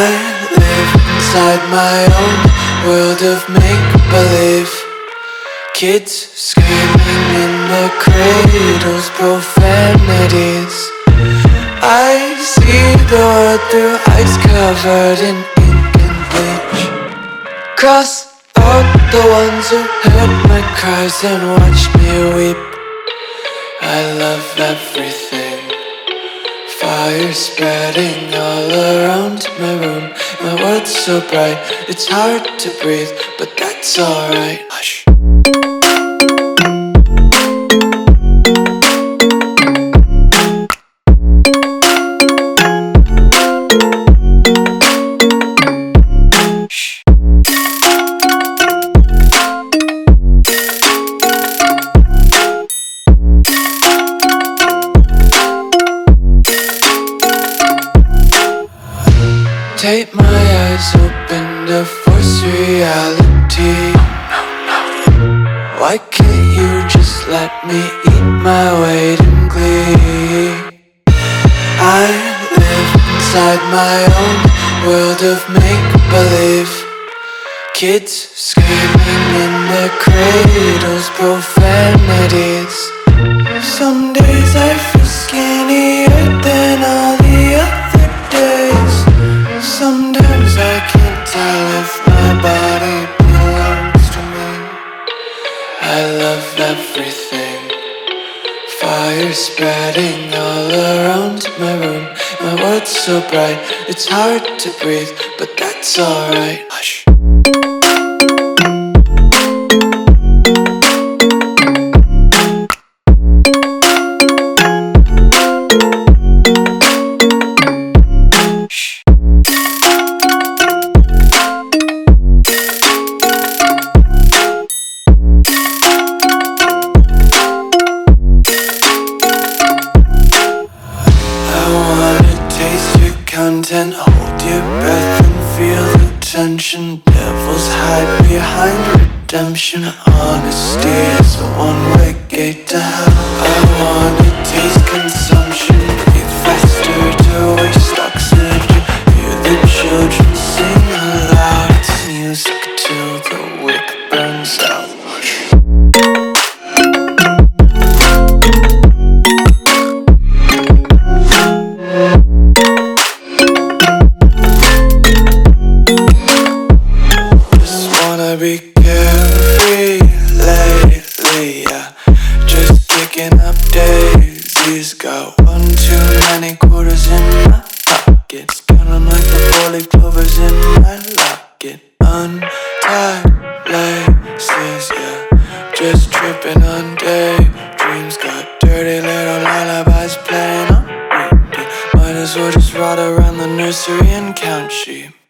inside my own world of make believe. Kids screaming in the cradles, profanities. I see the world through ice covered in ink and bleach. Cross out the ones who heard my cries and watched me weep. I love everything. Fire spreading all around my room. My world's so bright, it's hard to breathe, but that's alright. Hush. Tape my eyes open to force reality. Why can't you just let me eat my weight in glee? I live inside my own world of make believe. Kids screaming in their cradles, profanities. Some Fire spreading all around my room. My world's so bright, it's hard to breathe, but that's alright. Hush. Content, hold your breath and feel the tension. Devils hide behind redemption. Honesty is a one-way gate to hell. I wanna taste pockets. Counting like the four-leaf clovers in my locket. Untied laces, yeah. Just tripping on daydreams. Got dirty little lullabies playing on repeat. Might as well just ride around the nursery and count sheep.